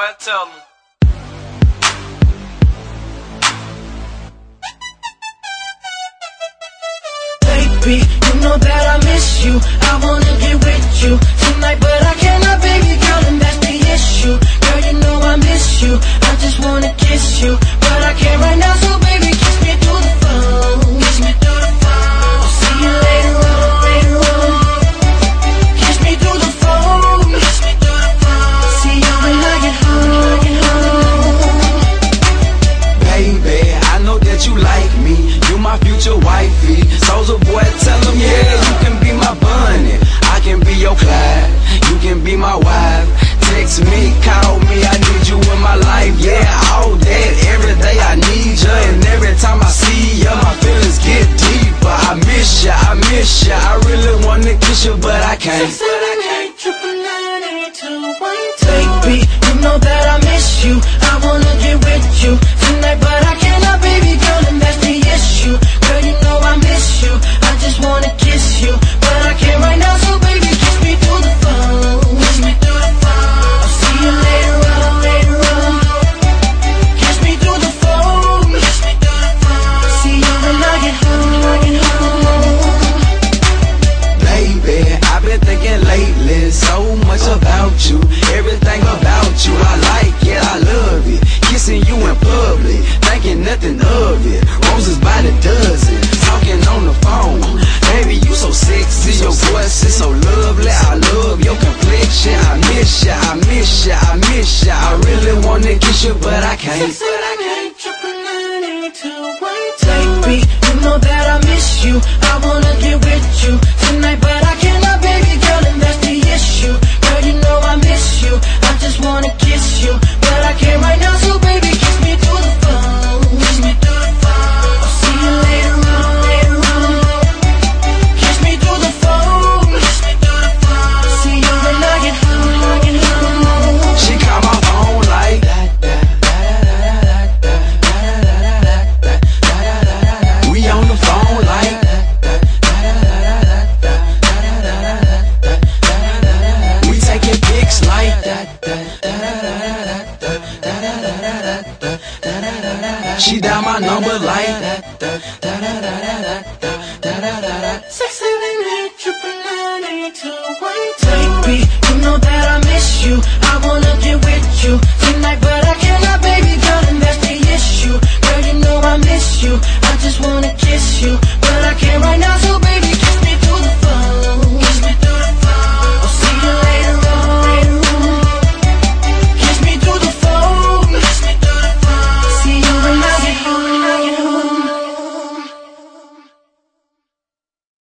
É, know I tell them. Baby, you know that I miss you. I wanna get with you tonight, but I Rosa, boy, tell him, yeah, you can be my Bonnie. I can be your Clyde. You can be my wife. Text me, call me, I need you in my life. Yeah, all that, every day I need ya. And every time I see ya, my feelings get deeper. I miss ya, I miss ya. I really wanna kiss you, but I can't. I can't. She dial my number like that. Da da da. Six seven eight triple nine eight two one two.